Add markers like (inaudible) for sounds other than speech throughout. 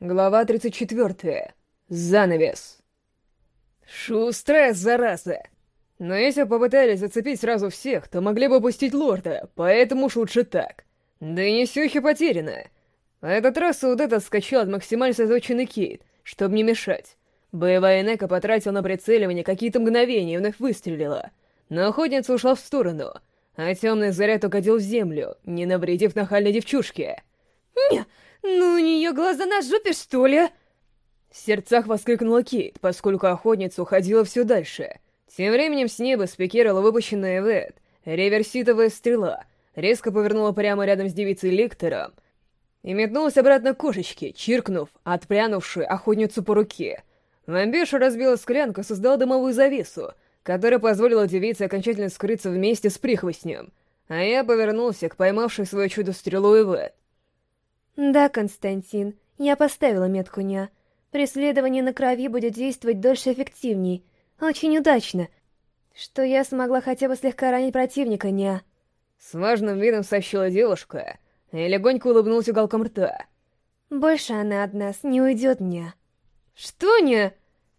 Глава 34. Занавес. Шустрая зараза! Но если попытались зацепить сразу всех, то могли бы упустить лорда, поэтому уж лучше так. Да и не Сюхи потеряна. В этот раз Саудет отскочил от максимально сосредоточенный Кейт, чтобы не мешать. Боевая Нека потратила на прицеливание какие-то мгновения и вновь выстрелила. Но охотница ушла в сторону, а темный заряд угодил в землю, не навредив нахальной девчушке. «Не, ну у нее глаза на жопе, что ли?» В сердцах воскликнула Кейт, поскольку охотница уходила все дальше. Тем временем с неба спикировала выпущенная Вэт, реверситовая стрела, резко повернула прямо рядом с девицей Лектором и метнулась обратно к кошечке, чиркнув, отпрянувшую охотницу по руке. Вампирша разбила склянку создала дымовую завесу, которая позволила девице окончательно скрыться вместе с прихвостнем. А я повернулся к поймавшей свое чудо стрелу Ивет. «Да, Константин, я поставила метку «ня». Преследование на крови будет действовать дольше эффективней. Очень удачно, что я смогла хотя бы слегка ранить противника «ня». С важным видом сообщила девушка и легонько улыбнулась уголком рта. «Больше она от нас не уйдет, «ня». «Что, «ня»?»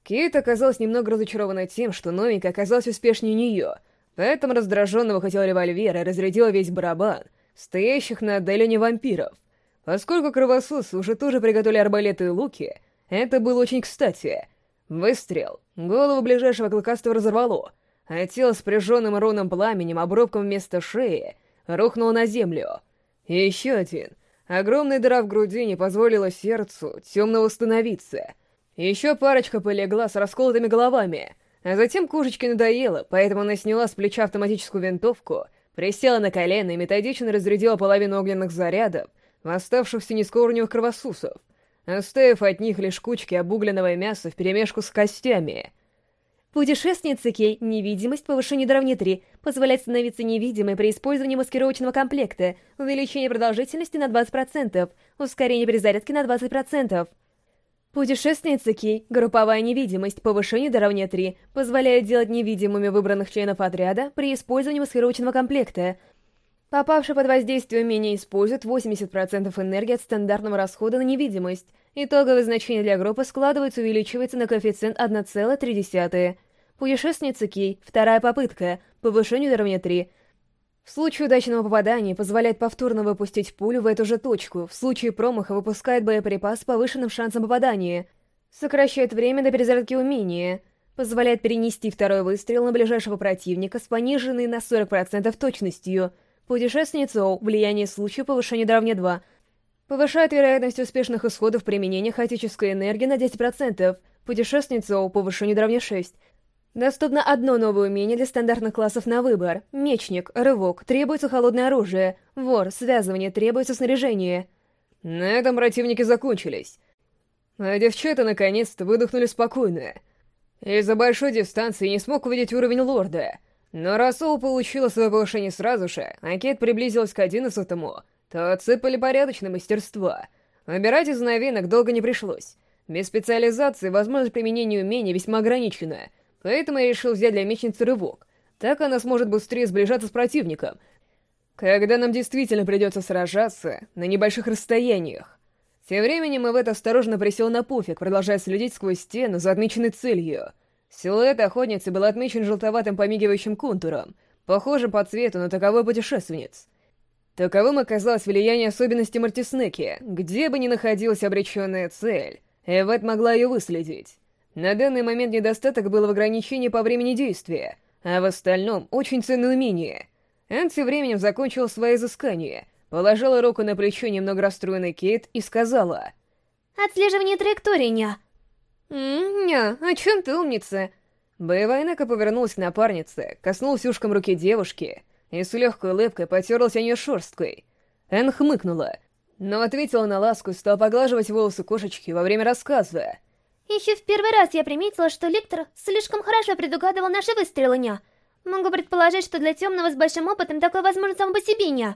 Кейт оказалась немного разочарована тем, что новенькая оказалась успешнее нее, поэтому раздраженно выхватила револьвер и разрядила весь барабан, стоящих на отдалении вампиров — Поскольку кровососы уже тоже приготовили арбалеты и луки, это было очень кстати. Выстрел. Голову ближайшего клыкастого разорвало, а тело с прижженным руном пламенем обрубком вместо шеи рухнуло на землю. И еще один. Огромная дыра в груди не позволила сердцу темно восстановиться. Еще парочка полегла с расколотыми головами, а затем кошечке надоело, поэтому она сняла с плеча автоматическую винтовку, присела на колено и методично разрядила половину огненных зарядов оставшихся нескорневых кровосусов, оставив от них лишь кучки обугленного мяса вперемешку с костями. Путешественница Кей, невидимость, повышение до равни 3, позволяет становиться невидимой при использовании маскировочного комплекта, увеличение продолжительности на 20%, ускорение перезарядки на 20%. Путешественница Кей, групповая невидимость, повышение до равня 3, позволяет делать невидимыми выбранных членов отряда при использовании маскировочного комплекта, Попавший под воздействие умения использует 80% энергии от стандартного расхода на невидимость. Итоговое значение для группы складывается увеличивается на коэффициент 1,3. Путешественница Кей, вторая попытка, повышение уровня 3. В случае удачного попадания позволяет повторно выпустить пулю в эту же точку, в случае промаха выпускает боеприпас с повышенным шансом попадания. Сокращает время до перезарядки умения. Позволяет перенести второй выстрел на ближайшего противника с пониженной на 40% точностью – Путешественница Оу. Влияние случая повышения до равня 2. Повышает вероятность успешных исходов применения хаотической энергии на 10%. Путешественница Оу. Повышение до равня 6. Доступно одно новое умение для стандартных классов на выбор. Мечник, рывок, требуется холодное оружие. Вор, связывание, требуется снаряжение. На этом противники закончились. А девчата наконец-то выдохнули спокойно. Из-за большой дистанции не смог увидеть уровень лорда — но Расул получила свое повышение сразу же, а Кейт приблизилась к одиннадцатому, то отсыпали порядочное мастерство. Выбирать из новинок долго не пришлось. Без специализации возможность применения умений весьма ограничена, поэтому я решил взять для мечницы рывок. Так она сможет быстрее сближаться с противником, когда нам действительно придется сражаться на небольших расстояниях. Тем временем Ивет осторожно присел на пуфик, продолжая следить сквозь стену за отмеченной целью — Силуэт охотницы был отмечен желтоватым помигивающим контуром, похожим по цвету на таковой путешественниц. Таковым оказалось влияние особенностей Мартиснеки. Где бы ни находилась обреченная цель, Эвет могла ее выследить. На данный момент недостаток был в ограничении по времени действия, а в остальном очень ценное умение. Энн временем закончила свои изыскания, положила руку на плечо немного расстроенной Кейт и сказала... «Отслеживание траектории, ня!» «Ня, о чем ты умница?» Боевая Нека повернулась к напарнице, коснулась ушком руки девушки и с легкой улыбкой потерлась о нее шерсткой. Эн хмыкнула, но ответила на ласку и стала поглаживать волосы кошечки во время рассказа. «Еще в первый раз я приметила, что Лектор слишком хорошо предугадывал наши выстрелы, ня. Могу предположить, что для темного с большим опытом такое возможно само по себе, ня.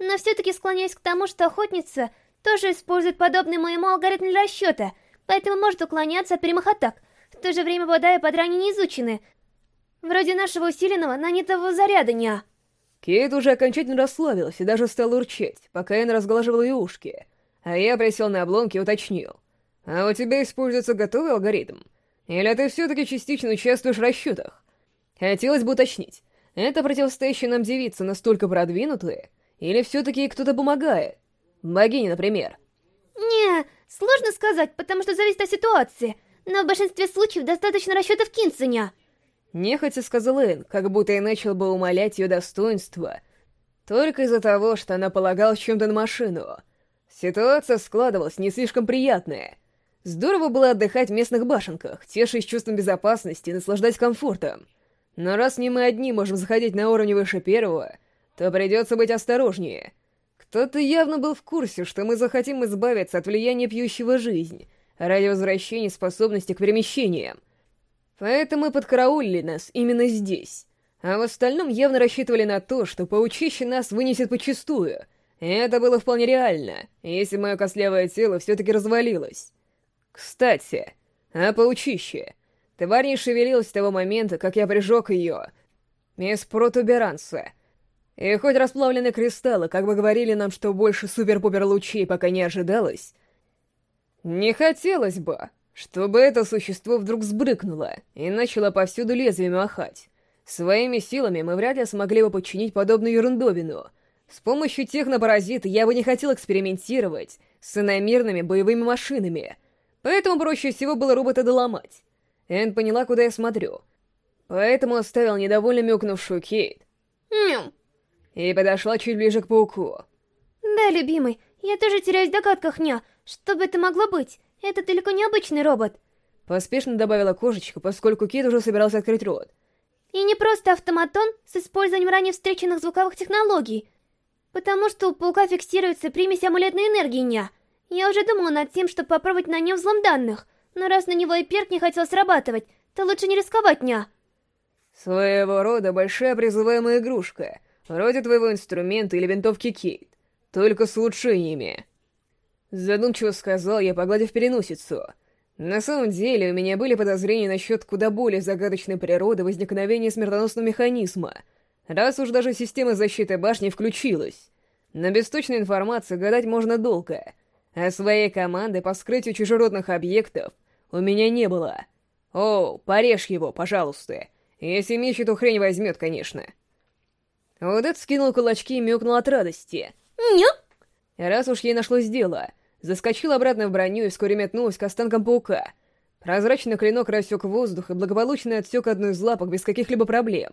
Но все-таки склоняюсь к тому, что охотница тоже использует подобный моему алгоритм для расчета — поэтому может уклоняться от прямых атак, в то же время попадая под ранее неизученные. Вроде нашего усиленного нанятого заряда, ня. Кейт уже окончательно расслабилась и даже стала урчать, пока Энн разглаживала ее ушки. А я присел на обломки и уточнил. А у тебя используется готовый алгоритм? Или ты все-таки частично участвуешь в расчетах? Хотелось бы уточнить, это противостоящая нам девица настолько продвинутая, или все-таки кто-то помогает? Богиня, например. Не, сложно сказать, потому что зависит от ситуации, но в большинстве случаев достаточно расчетов Кинценя. Нехотя сказал Эн, как будто я начал бы умолять ее достоинство, только из-за того, что она полагалась чем-то на машину. Ситуация складывалась не слишком приятная. Здорово было отдыхать в местных башенках, тешить чувством безопасности и наслаждать комфортом. Но раз не мы одни можем заходить на уровень выше первого, то придется быть осторожнее. Кто-то явно был в курсе, что мы захотим избавиться от влияния пьющего жизнь ради возвращения способности к перемещениям. Поэтому и подкараулили нас именно здесь. А в остальном явно рассчитывали на то, что паучище нас вынесет почистую. И это было вполне реально, если мое костлявое тело все-таки развалилось. Кстати, а паучище... Тварь не шевелилась с того момента, как я прижег ее. Из протуберанца. И хоть расплавленные кристаллы как бы говорили нам, что больше супер-пупер лучей пока не ожидалось, не хотелось бы, чтобы это существо вдруг сбрыкнуло и начало повсюду лезвиями махать. Своими силами мы вряд ли смогли бы подчинить подобную ерундовину. С помощью технопаразита я бы не хотел экспериментировать с иномирными боевыми машинами, поэтому проще всего было робота доломать. Энн поняла, куда я смотрю. Поэтому оставил недовольно мёкнувшую Кейт. Ням. И подошла чуть ближе к пауку. Да, любимый, я тоже теряюсь в догадках, ня. Что бы это могло быть? Это далеко не обычный робот. Поспешно добавила кошечка, поскольку Кейт уже собирался открыть рот. И не просто автоматон с использованием ранее встреченных звуковых технологий. Потому что у паука фиксируется примесь амулетной энергии, ня. Я уже думала над тем, чтобы попробовать на нем взлом данных. Но раз на него и перк не хотел срабатывать, то лучше не рисковать, ня. Своего рода большая призываемая игрушка, вроде твоего инструмента или винтовки Кейт, только с улучшениями. Задумчиво сказал я, погладив переносицу. На самом деле, у меня были подозрения насчет куда более загадочной природы возникновения смертоносного механизма, раз уж даже система защиты башни включилась. Но без точной информации гадать можно долго, а своей команды по вскрытию чужеродных объектов у меня не было. О, порежь его, пожалуйста. Если меч эту хрень возьмет, конечно. Удет скинул кулачки и мёкнул от радости. Ню! Раз уж ей нашлось дело, заскочил обратно в броню и вскоре метнулась к останкам паука. Прозрачный клинок рассек воздух и благополучно отсек одну из лапок без каких-либо проблем.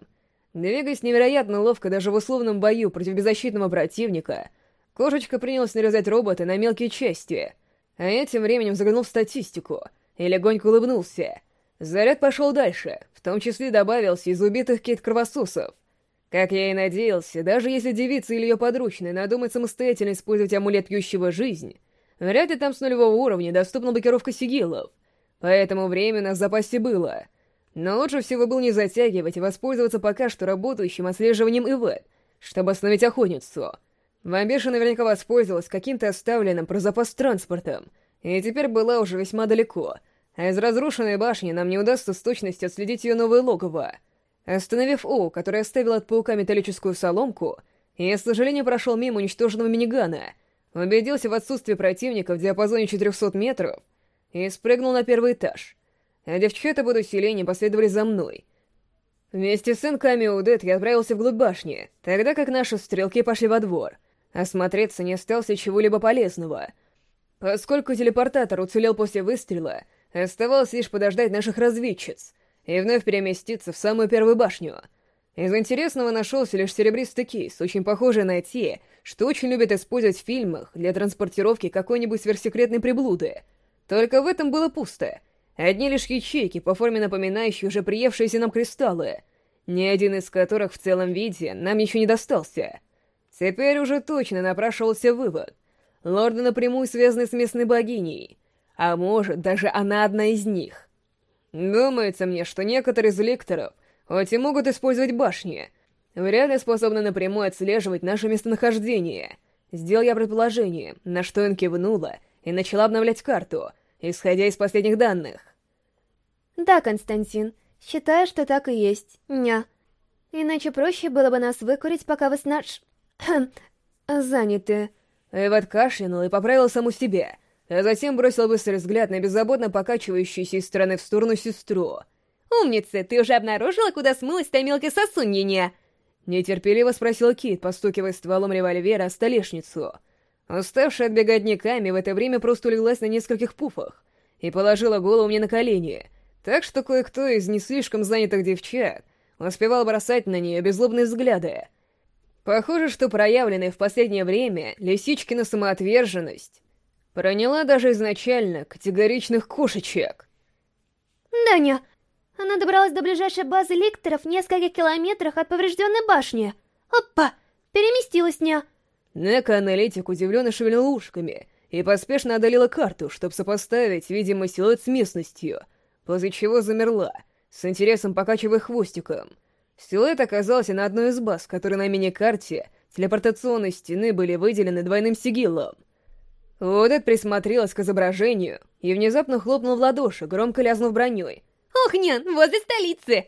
Двигаясь невероятно ловко даже в условном бою против беззащитного противника, кошечка принялась нарезать робота на мелкие части, а я тем временем заглянул в статистику — и легонько улыбнулся. Заряд пошел дальше, в том числе добавился из убитых кит-кровососов. Как я и надеялся, даже если девица или ее подручные надумают самостоятельно использовать амулет пьющего жизнь, вряд ли там с нулевого уровня доступна блокировка сигилов, поэтому нас в запасе было. Но лучше всего было не затягивать и воспользоваться пока что работающим отслеживанием ИВЭД, чтобы остановить охотницу. Вамбеша наверняка воспользовалась каким-то оставленным про запас транспортом, и теперь была уже весьма далеко — а из разрушенной башни нам не удастся с точностью отследить ее новое логово. Остановив О, который оставил от паука металлическую соломку, я, с сожалением, прошел мимо уничтоженного минигана, убедился в отсутствии противника в диапазоне 400 метров и спрыгнул на первый этаж. А девчата под усилением последовали за мной. Вместе с инками Удет я отправился вглубь башни, тогда как наши стрелки пошли во двор. Осмотреться не остался чего-либо полезного. Поскольку телепортатор уцелел после выстрела, Оставалось лишь подождать наших разведчиц и вновь переместиться в самую первую башню. Из интересного нашелся лишь серебристый кейс, очень похожий на те, что очень любят использовать в фильмах для транспортировки какой-нибудь сверхсекретной приблуды. Только в этом было пусто. Одни лишь ячейки, по форме напоминающие уже приевшиеся нам кристаллы, ни один из которых в целом виде нам еще не достался. Теперь уже точно напрашивался вывод. Лорды напрямую связаны с местной богиней — а может, даже она одна из них. Думается мне, что некоторые из лекторов хоть и могут использовать башни, вряд ли способны напрямую отслеживать наше местонахождение. Сделал я предположение, на что он кивнула и начала обновлять карту, исходя из последних данных. Да, Константин, считаю, что так и есть. Ня. Иначе проще было бы нас выкурить, пока вы с наш... (clears throat) заняты. Эвот кашлянул и поправил саму себя — а затем бросила быстрый взгляд на беззаботно покачивающуюся из стороны в сторону сестру. «Умница, ты уже обнаружила, куда смылась та мелкая сосунья?» Нетерпеливо спросил Кит, постукивая стволом револьвера о столешницу. Уставшая от беготниками, в это время просто улеглась на нескольких пуфах и положила голову мне на колени, так что кое-кто из не слишком занятых девчат успевал бросать на нее беззлобные взгляды. Похоже, что проявленная в последнее время лисичкина самоотверженность проняла даже изначально категоричных кошечек. «Даня, она добралась до ближайшей базы ликторов в нескольких километрах от поврежденной башни. Опа! Переместилась, ня!» Нека-аналитик удивленно шевельнул ушками и поспешно одолела карту, чтобы сопоставить видимый силуэт с местностью, после чего замерла, с интересом покачивая хвостиком. Силуэт оказался на одной из баз, которые на мини-карте телепортационной стены были выделены двойным сигиллом. Одет присмотрелась к изображению и внезапно хлопнул в ладоши, громко лязнув броней. «Ох, нян, возле столицы!»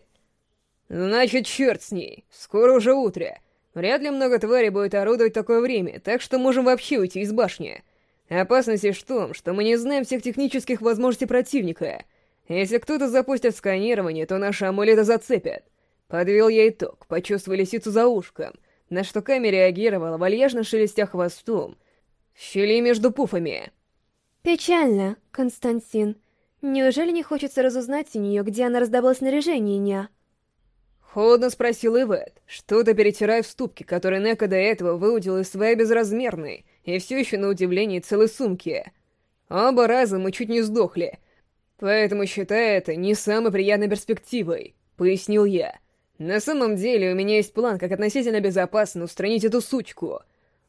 «Значит, черт с ней. Скоро уже утро. Вряд ли много тварей будет орудовать такое время, так что можем вообще уйти из башни. Опасность лишь в том, что мы не знаем всех технических возможностей противника. Если кто-то запустит сканирование, то наши амулеты зацепят. Подвел я итог, почувствовал лисицу за ушком, на что Ками реагировала, вальяжно шелестя хвостом, щели между пуфами. «Печально, Константин. Неужели не хочется разузнать у нее, где она раздобыла снаряжение, ня?» Холодно спросил Ивет, что-то перетирая в ступке, который Нека до этого выудил из своей безразмерной и все еще на удивление целой сумки. Оба раза мы чуть не сдохли, поэтому считаю это не самой приятной перспективой, пояснил я. На самом деле у меня есть план, как относительно безопасно устранить эту сучку.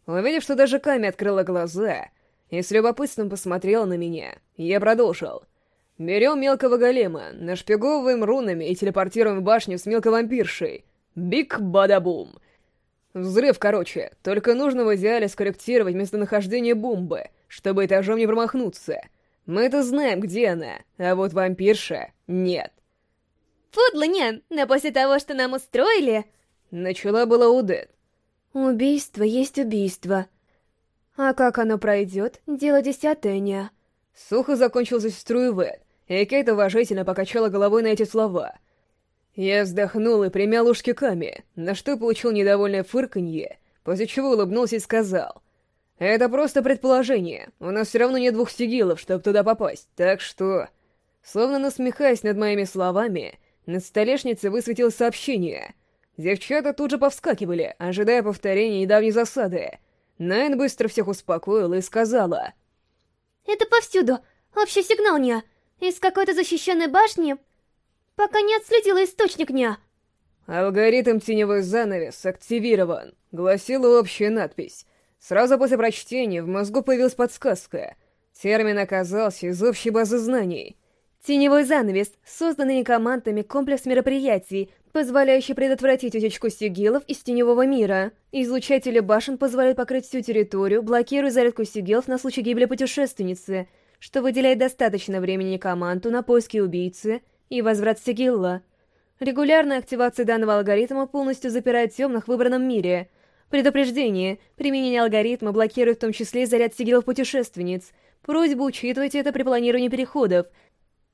Увидев, что даже Ками открыла глаза и с любопытством посмотрела на меня, я продолжил. Берем мелкого голема, нашпиговываем рунами и телепортируем в башню с мелкой вампиршей. Бик-бадабум. Взрыв, короче, только нужно в идеале скорректировать местонахождение бомбы, чтобы этажом не промахнуться. Мы-то знаем, где она, а вот вампирша — нет. Подло, но после того, что нам устроили...» Начала была Удет. «Убийство есть убийство. А как оно пройдет, дело десятое, не...» Сухо закончил за сестру Ивет, и Кейт уважительно покачала головой на эти слова. Я вздохнул и примял ушки Ками, на что получил недовольное фырканье, после чего улыбнулся и сказал. «Это просто предположение. У нас все равно нет двух сигилов, чтобы туда попасть, так что...» Словно насмехаясь над моими словами, на столешнице высветилось сообщение. Девчата тут же повскакивали, ожидая повторения недавней засады. Найн быстро всех успокоила и сказала. «Это повсюду. Общий сигнал, Ня. Из какой-то защищенной башни, пока не отследила источник, Ня». «Алгоритм теневой занавес активирован», — гласила общая надпись. Сразу после прочтения в мозгу появилась подсказка. Термин оказался из общей базы знаний — Теневой занавес, созданный некомандами комплекс мероприятий, позволяющий предотвратить утечку сигилов из теневого мира. Излучатели башен позволяют покрыть всю территорию, блокируя зарядку сигилов на случай гибели путешественницы, что выделяет достаточно времени команду на поиски убийцы и возврат сигилла. Регулярная активация данного алгоритма полностью запирает темных в выбранном мире. Предупреждение. Применение алгоритма блокирует в том числе заряд сигилов путешественниц. Просьба учитывать это при планировании переходов —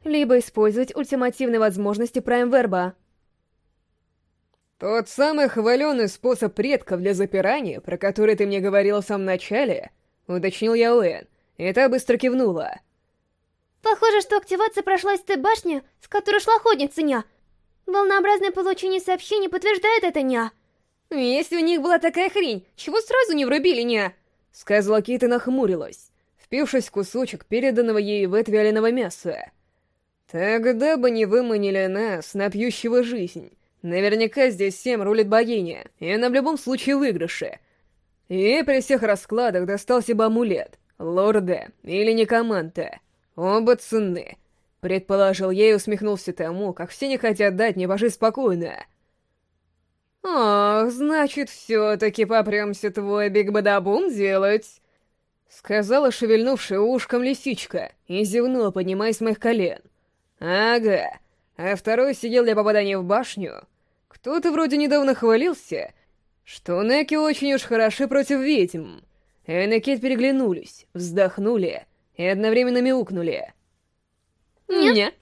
либо использовать ультимативные возможности Prime Verba. Тот самый хваленый способ предков для запирания, про который ты мне говорил в самом начале, уточнил я Уэн, и та быстро кивнула. Похоже, что активация прошла из той башни, с которой шла ходница Ня. Волнообразное получение сообщений подтверждает это Ня. Если у них была такая хрень, чего сразу не врубили Ня? Сказала Кит и нахмурилась, впившись в кусочек переданного ей в вяленого мяса. Тогда бы не выманили нас на пьющего жизнь. Наверняка здесь всем рулит богиня, и она в любом случае выигрыше. И при всех раскладах достался бы амулет, лорда или некоманта. Оба ценны. Предположил я и усмехнулся тому, как все не хотят дать мне пожить спокойно. «Ах, значит, все-таки попремся твой биг-бадабум делать?» Сказала шевельнувшая ушком лисичка и зевнула, поднимаясь с моих колен. Ага, а второй сидел для попадания в башню. Кто-то вроде недавно хвалился, что Неки очень уж хороши против ведьм. Кит переглянулись, вздохнули и одновременно мяукнули. Нет.